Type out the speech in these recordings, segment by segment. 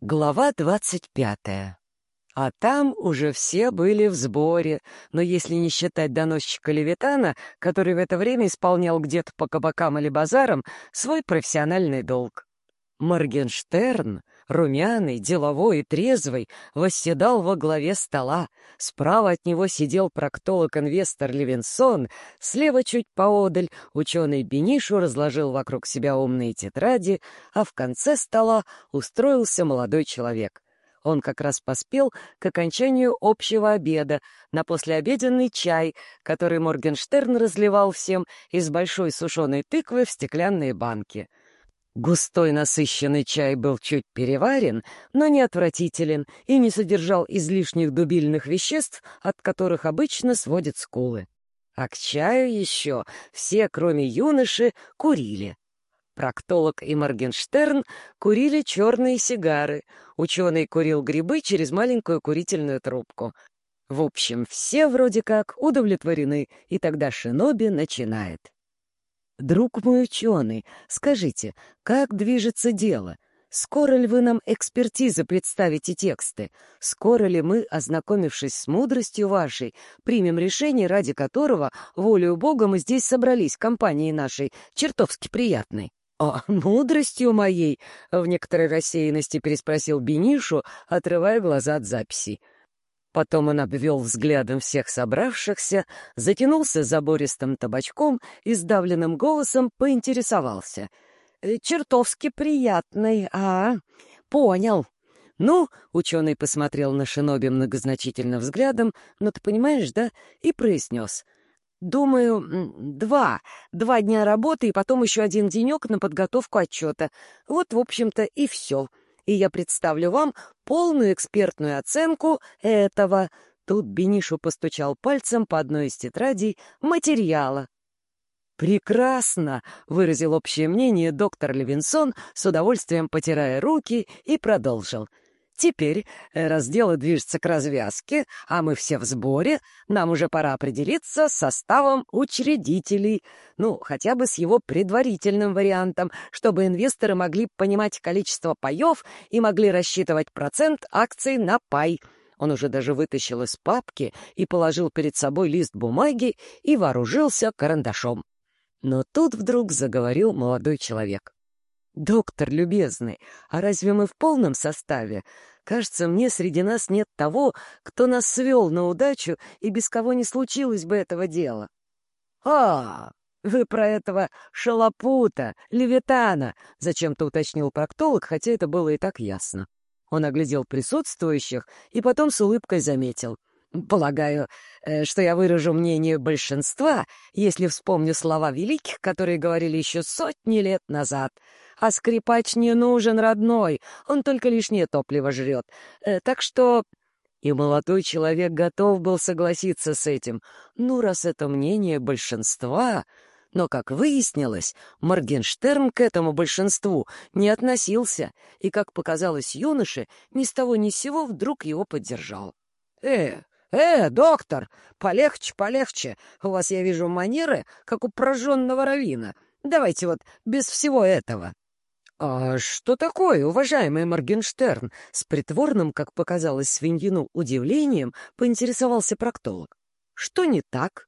Глава двадцать пятая. А там уже все были в сборе, но если не считать доносчика Левитана, который в это время исполнял где-то по кабакам или базарам свой профессиональный долг. Моргенштерн, румяный, деловой и трезвый, восседал во главе стола. Справа от него сидел проктолог-инвестор Левинсон, слева чуть поодаль ученый Бенишу разложил вокруг себя умные тетради, а в конце стола устроился молодой человек. Он как раз поспел к окончанию общего обеда на послеобеденный чай, который Моргенштерн разливал всем из большой сушеной тыквы в стеклянные банки — Густой насыщенный чай был чуть переварен, но не отвратителен и не содержал излишних дубильных веществ, от которых обычно сводят скулы. А к чаю еще все, кроме юноши, курили. Проктолог и Моргенштерн курили черные сигары, ученый курил грибы через маленькую курительную трубку. В общем, все вроде как удовлетворены, и тогда Шиноби начинает. «Друг мой ученый, скажите, как движется дело? Скоро ли вы нам экспертизы представите тексты? Скоро ли мы, ознакомившись с мудростью вашей, примем решение, ради которого, волею Бога, мы здесь собрались, компанией нашей, чертовски приятной?» «О, мудростью моей!» — в некоторой рассеянности переспросил Бенишу, отрывая глаза от записей. Потом он обвел взглядом всех собравшихся, затянулся забористым табачком и сдавленным голосом поинтересовался. «Э, «Чертовски приятный, а? Понял». «Ну», — ученый посмотрел на Шиноби многозначительным взглядом, «ну ты понимаешь, да?» и произнес. «Думаю, два. Два дня работы и потом еще один денек на подготовку отчета. Вот, в общем-то, и все» и я представлю вам полную экспертную оценку этого...» Тут Бенишу постучал пальцем по одной из тетрадей материала. «Прекрасно!» — выразил общее мнение доктор Левинсон, с удовольствием потирая руки, и продолжил. Теперь, э, раз дело движется к развязке, а мы все в сборе, нам уже пора определиться с составом учредителей, ну, хотя бы с его предварительным вариантом, чтобы инвесторы могли понимать количество паев и могли рассчитывать процент акций на пай. Он уже даже вытащил из папки и положил перед собой лист бумаги и вооружился карандашом. Но тут вдруг заговорил молодой человек. «Доктор любезный, а разве мы в полном составе? Кажется, мне среди нас нет того, кто нас свел на удачу, и без кого не случилось бы этого дела». «А, вы про этого шалопута, левитана!» — зачем-то уточнил проктолог, хотя это было и так ясно. Он оглядел присутствующих и потом с улыбкой заметил. «Полагаю, э, что я выражу мнение большинства, если вспомню слова великих, которые говорили еще сотни лет назад — а скрипач не нужен, родной, он только лишнее топливо жрет. Э, так что...» И молодой человек готов был согласиться с этим. Ну, раз это мнение большинства... Но, как выяснилось, Моргенштерн к этому большинству не относился, и, как показалось юноше, ни с того ни с сего вдруг его поддержал. «Э, э, доктор, полегче, полегче. У вас, я вижу, манеры, как у прожженного равина. Давайте вот без всего этого». «А что такое, уважаемый Моргенштерн?» С притворным, как показалось свиньину, удивлением поинтересовался проктолог. «Что не так?»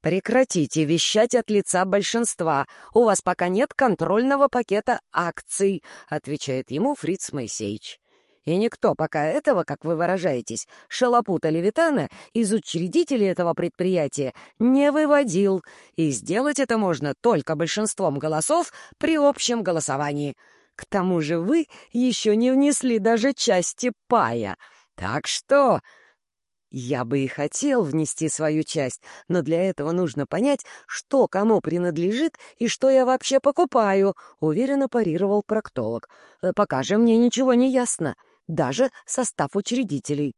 «Прекратите вещать от лица большинства. У вас пока нет контрольного пакета акций», — отвечает ему Фриц Моисеевич. И никто пока этого, как вы выражаетесь, шалопута Левитана из учредителей этого предприятия не выводил, и сделать это можно только большинством голосов при общем голосовании. К тому же вы еще не внесли даже части пая. Так что... Я бы и хотел внести свою часть, но для этого нужно понять, что кому принадлежит и что я вообще покупаю, — уверенно парировал проктолог. Пока же мне ничего не ясно даже состав учредителей.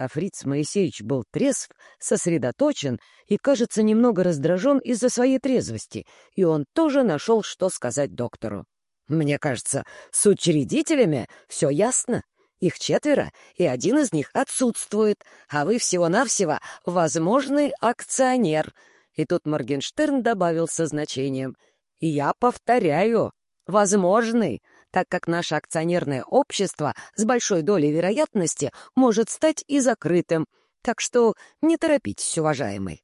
А Фриц Моисеевич был трезв, сосредоточен и, кажется, немного раздражен из-за своей трезвости, и он тоже нашел, что сказать доктору. «Мне кажется, с учредителями все ясно. Их четверо, и один из них отсутствует, а вы всего-навсего возможный акционер». И тут Моргенштерн добавил со значением. «Я повторяю, возможный, так как наше акционерное общество с большой долей вероятности может стать и закрытым. Так что не торопитесь, уважаемый.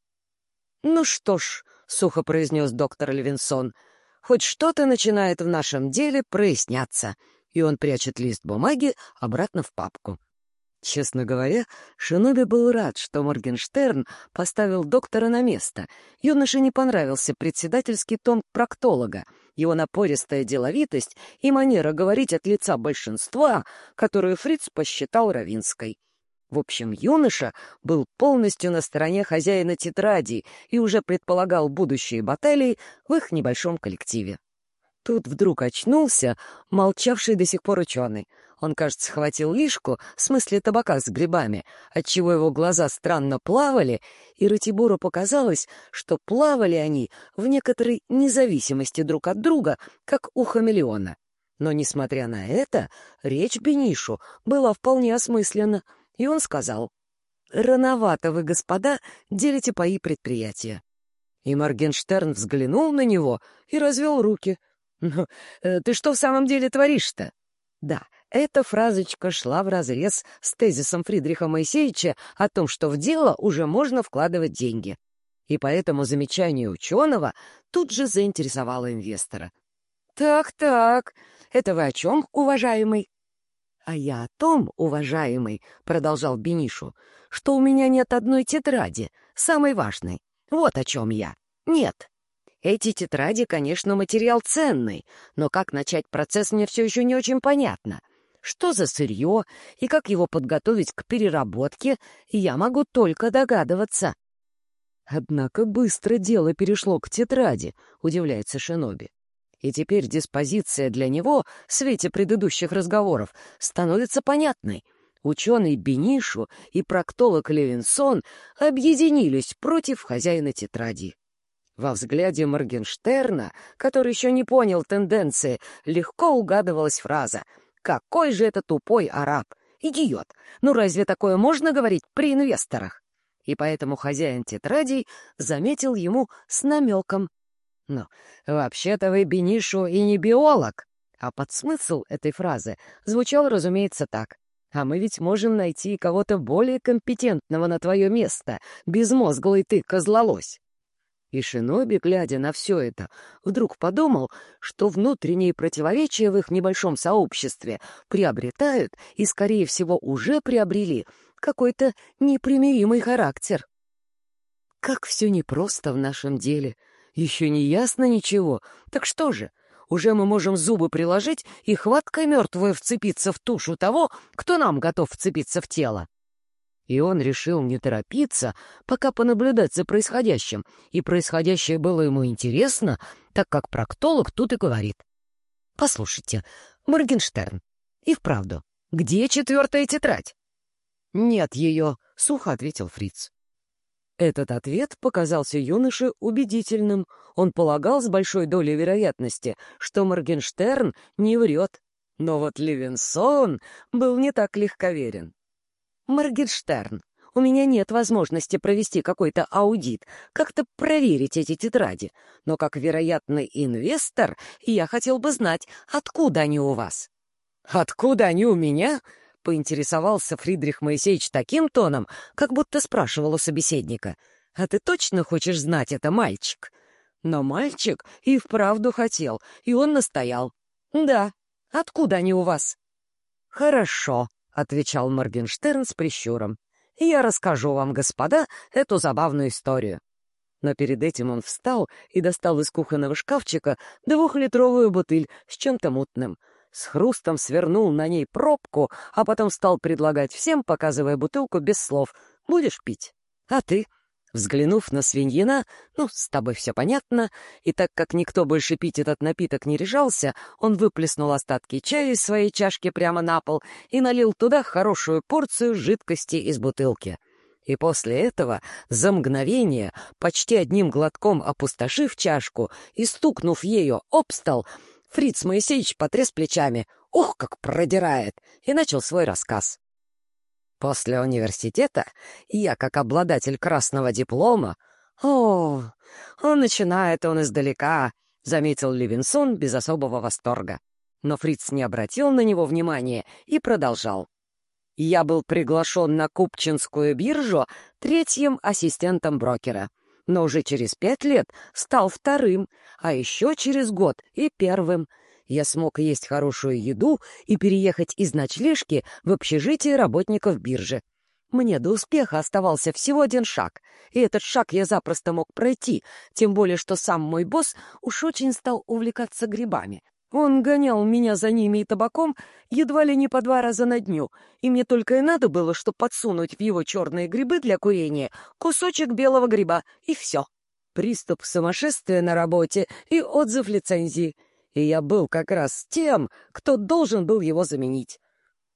«Ну что ж», — сухо произнес доктор Левинсон, — «хоть что-то начинает в нашем деле проясняться». И он прячет лист бумаги обратно в папку. Честно говоря, Шиноби был рад, что Моргенштерн поставил доктора на место. Юноше не понравился председательский тон проктолога, его напористая деловитость и манера говорить от лица большинства, которую Фриц посчитал равинской. В общем, юноша был полностью на стороне хозяина тетради и уже предполагал будущие баталии в их небольшом коллективе. Тут вдруг очнулся молчавший до сих пор ученый — он, кажется, схватил лишку, в смысле табака с грибами, отчего его глаза странно плавали, и Ратибору показалось, что плавали они в некоторой независимости друг от друга, как у хамелеона. Но, несмотря на это, речь Бенишу была вполне осмысленна, и он сказал, «Рановато вы, господа, делите паи предприятия». И Моргенштерн взглянул на него и развел руки. «Ну, э, ты что в самом деле творишь-то?» Да, эта фразочка шла вразрез с тезисом Фридриха Моисеевича о том, что в дело уже можно вкладывать деньги. И поэтому замечание ученого тут же заинтересовало инвестора. «Так-так, это вы о чем, уважаемый?» «А я о том, уважаемый», — продолжал Бенишу, «что у меня нет одной тетради, самой важной. Вот о чем я. Нет, эти тетради, конечно, материал ценный, но как начать процесс мне все еще не очень понятно. Что за сырье и как его подготовить к переработке, я могу только догадываться. Однако быстро дело перешло к тетради, удивляется Шиноби. И теперь диспозиция для него, в свете предыдущих разговоров, становится понятной. Ученый Бенишу и проктолог Левинсон объединились против хозяина тетради. Во взгляде Моргенштерна, который еще не понял тенденции, легко угадывалась фраза — какой же это тупой араб! Идиот! Ну разве такое можно говорить при инвесторах? И поэтому хозяин тетрадей заметил ему с намеком. Ну, вообще-то вы, Бенишу, и не биолог. А подсмысл этой фразы звучал, разумеется, так. А мы ведь можем найти кого-то более компетентного на твое место, безмозглый ты, козлолось. И Шиноби, глядя на все это, вдруг подумал, что внутренние противоречия в их небольшом сообществе приобретают и, скорее всего, уже приобрели какой-то непримиримый характер. Как все непросто в нашем деле. Еще не ясно ничего. Так что же, уже мы можем зубы приложить и хваткой мертвой вцепиться в тушу того, кто нам готов вцепиться в тело. И он решил не торопиться, пока понаблюдать за происходящим, и происходящее было ему интересно, так как проктолог тут и говорит. «Послушайте, Моргенштерн, и вправду, где четвертая тетрадь?» «Нет ее», — сухо ответил Фриц. Этот ответ показался юноше убедительным. Он полагал с большой долей вероятности, что Моргенштерн не врет. Но вот Левинсон был не так легковерен. Моргенштерн, у меня нет возможности провести какой-то аудит, как-то проверить эти тетради. Но как вероятный инвестор я хотел бы знать, откуда они у вас». «Откуда они у меня?» — поинтересовался Фридрих Моисеевич таким тоном, как будто спрашивал у собеседника. «А ты точно хочешь знать это, мальчик?» Но мальчик и вправду хотел, и он настоял. «Да, откуда они у вас?» «Хорошо», — отвечал Моргенштерн с прищуром. «Я расскажу вам, господа, эту забавную историю». Но перед этим он встал и достал из кухонного шкафчика двухлитровую бутыль с чем-то мутным. С хрустом свернул на ней пробку, а потом стал предлагать всем, показывая бутылку без слов. «Будешь пить? А ты?» Взглянув на свиньина, ну, с тобой все понятно, и так как никто больше пить этот напиток не решался, он выплеснул остатки чая из своей чашки прямо на пол и налил туда хорошую порцию жидкости из бутылки. И после этого, за мгновение, почти одним глотком опустошив чашку и стукнув ею об стол, Фриц Моисеевич потряс плечами. «Ух, как продирает!» и начал свой рассказ. После университета я, как обладатель красного диплома... О, он начинает он издалека, — заметил Левинсон без особого восторга. Но Фриц не обратил на него внимания и продолжал. Я был приглашен на Купчинскую биржу третьим ассистентом брокера, но уже через пять лет стал вторым, а еще через год и первым. Я смог есть хорошую еду и переехать из ночлежки в общежитие работников биржи. Мне до успеха оставался всего один шаг, и этот шаг я запросто мог пройти, тем более что сам мой босс уж очень стал увлекаться грибами. Он гонял меня за ними и табаком едва ли не по два раза на дню, и мне только и надо было, что подсунуть в его черные грибы для курения кусочек белого гриба, и все. Приступ сумасшествия на работе и отзыв лицензии. И я был как раз тем, кто должен был его заменить.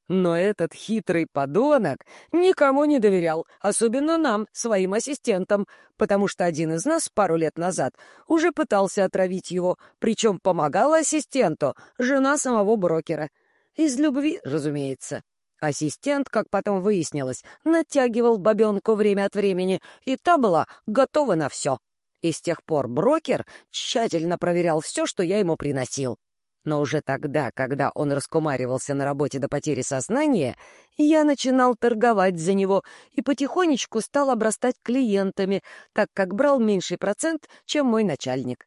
Но этот хитрый подонок никому не доверял, особенно нам, своим ассистентам, потому что один из нас пару лет назад уже пытался отравить его, причем помогала ассистенту, жена самого брокера. Из любви, разумеется. Ассистент, как потом выяснилось, натягивал бабенку время от времени, и та была готова на все. И с тех пор брокер тщательно проверял все, что я ему приносил. Но уже тогда, когда он раскумаривался на работе до потери сознания, я начинал торговать за него и потихонечку стал обрастать клиентами, так как брал меньший процент, чем мой начальник.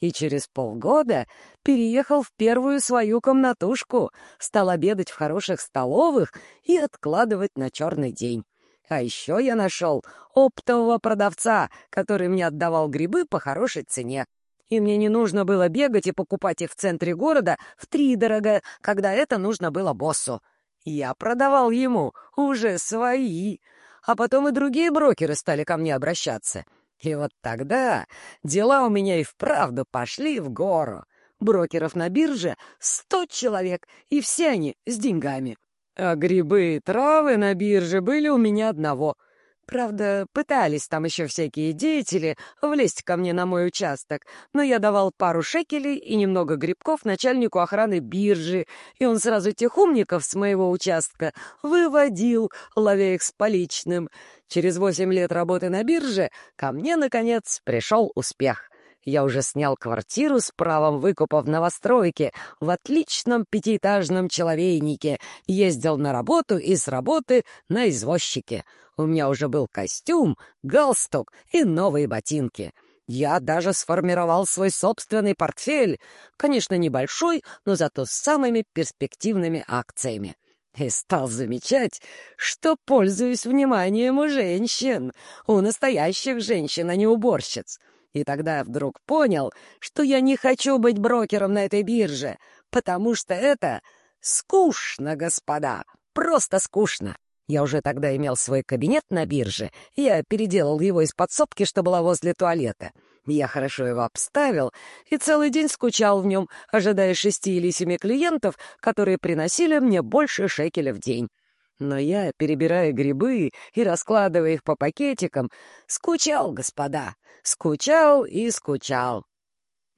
И через полгода переехал в первую свою комнатушку, стал обедать в хороших столовых и откладывать на черный день. А еще я нашел оптового продавца, который мне отдавал грибы по хорошей цене и мне не нужно было бегать и покупать их в центре города втридорого, когда это нужно было боссу. Я продавал ему уже свои, а потом и другие брокеры стали ко мне обращаться. И вот тогда дела у меня и вправду пошли в гору. Брокеров на бирже сто человек, и все они с деньгами. А грибы и травы на бирже были у меня одного — Правда, пытались там еще всякие деятели влезть ко мне на мой участок, но я давал пару шекелей и немного грибков начальнику охраны биржи, и он сразу тех умников с моего участка выводил, ловя их с поличным. Через восемь лет работы на бирже ко мне, наконец, пришел успех. Я уже снял квартиру с правом выкупа в новостройке, в отличном пятиэтажном человейнике, ездил на работу и с работы на извозчике. У меня уже был костюм, галстук и новые ботинки. Я даже сформировал свой собственный портфель, конечно, небольшой, но зато с самыми перспективными акциями. И стал замечать, что пользуюсь вниманием у женщин, у настоящих женщин, а не уборщиц. И тогда вдруг понял, что я не хочу быть брокером на этой бирже, потому что это скучно, господа, просто скучно. Я уже тогда имел свой кабинет на бирже, я переделал его из подсобки, что была возле туалета. Я хорошо его обставил и целый день скучал в нем, ожидая шести или семи клиентов, которые приносили мне больше шекеля в день. Но я, перебирая грибы и раскладывая их по пакетикам, скучал, господа, скучал и скучал.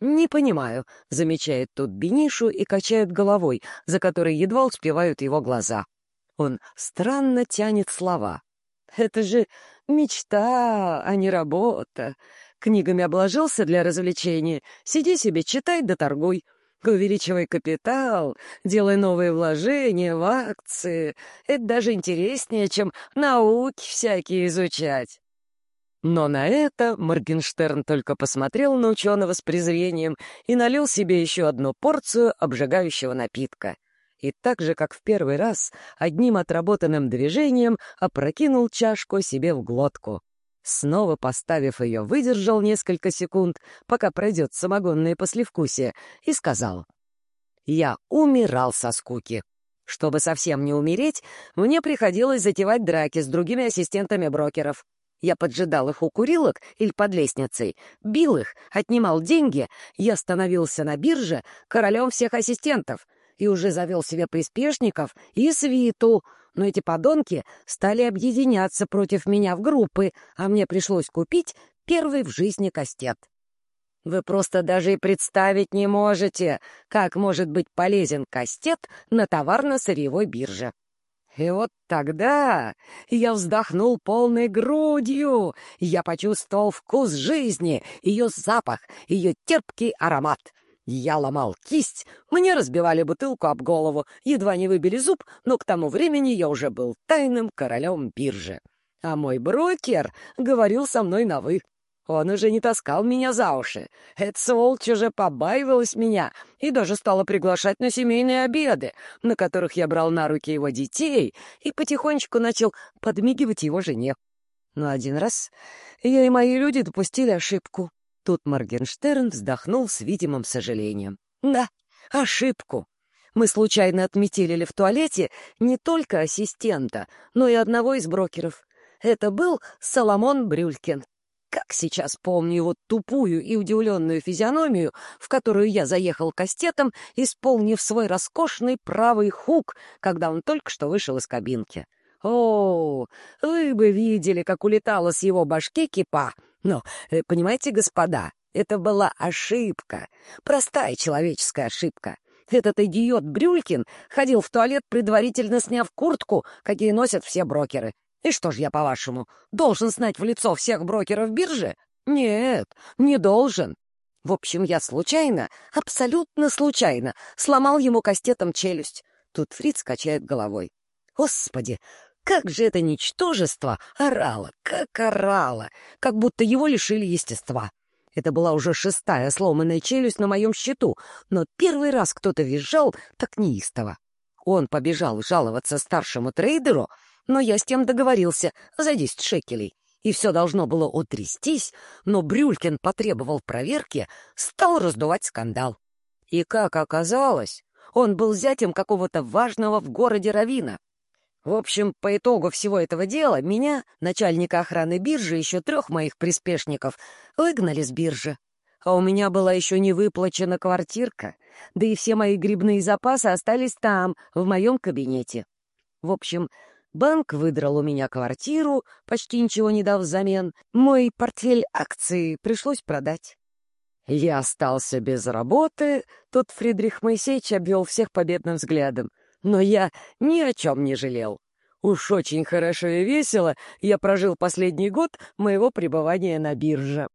«Не понимаю», — замечает тут Бенишу и качает головой, за которой едва успевают его глаза. Он странно тянет слова. «Это же мечта, а не работа. Книгами обложился для развлечения. Сиди себе, читай да торгуй. Увеличивай капитал, делай новые вложения в акции. Это даже интереснее, чем науки всякие изучать». Но на это Моргенштерн только посмотрел на ученого с презрением и налил себе еще одну порцию обжигающего напитка и так же, как в первый раз, одним отработанным движением опрокинул чашку себе в глотку. Снова поставив ее, выдержал несколько секунд, пока пройдет самогонное послевкусие, и сказал. «Я умирал со скуки. Чтобы совсем не умереть, мне приходилось затевать драки с другими ассистентами брокеров. Я поджидал их у курилок или под лестницей, бил их, отнимал деньги, я становился на бирже королем всех ассистентов, и уже завел себе приспешников и свиту, но эти подонки стали объединяться против меня в группы, а мне пришлось купить первый в жизни кастет. Вы просто даже и представить не можете, как может быть полезен кастет на товарно-сырьевой бирже. И вот тогда я вздохнул полной грудью, я почувствовал вкус жизни, ее запах, ее терпкий аромат — Я ломал кисть, мне разбивали бутылку об голову, едва не выбили зуб, но к тому времени я уже был тайным королем биржи. А мой брокер говорил со мной на «вы». Он уже не таскал меня за уши. Эта сволочь уже побаивалась меня и даже стала приглашать на семейные обеды, на которых я брал на руки его детей и потихонечку начал подмигивать его жене. Но один раз я и мои люди допустили ошибку. Тут Моргенштерн вздохнул с видимым сожалением. «Да, ошибку. Мы случайно отметили в туалете не только ассистента, но и одного из брокеров. Это был Соломон Брюлькин. Как сейчас помню его тупую и удивленную физиономию, в которую я заехал кастетом, исполнив свой роскошный правый хук, когда он только что вышел из кабинки. О, вы бы видели, как улетала с его башки кипа, но, э, понимаете, господа, это была ошибка, простая человеческая ошибка. Этот идиот Брюлькин ходил в туалет, предварительно сняв куртку, какие носят все брокеры. И что ж я, по-вашему, должен знать в лицо всех брокеров биржи? Нет, не должен. В общем, я случайно, абсолютно случайно, сломал ему кастетом челюсть. Тут Фриц качает головой. Господи, как же это ничтожество орало, как орало, как будто его лишили естества. Это была уже шестая сломанная челюсть на моем счету, но первый раз кто-то визжал так неистово. Он побежал жаловаться старшему трейдеру, но я с тем договорился за десять шекелей. И все должно было утрястись, но Брюлькин потребовал проверки, стал раздувать скандал. И, как оказалось, он был зятем какого-то важного в городе Равина. В общем, по итогу всего этого дела меня, начальника охраны биржи, еще трех моих приспешников, выгнали с биржи. А у меня была еще не выплачена квартирка, да и все мои грибные запасы остались там, в моем кабинете. В общем, банк выдрал у меня квартиру, почти ничего не дав взамен. Мой портфель акций пришлось продать. Я остался без работы, тут Фридрих Моисеевич обвел всех победным взглядом но я ни о чем не жалел. Уж очень хорошо и весело я прожил последний год моего пребывания на бирже.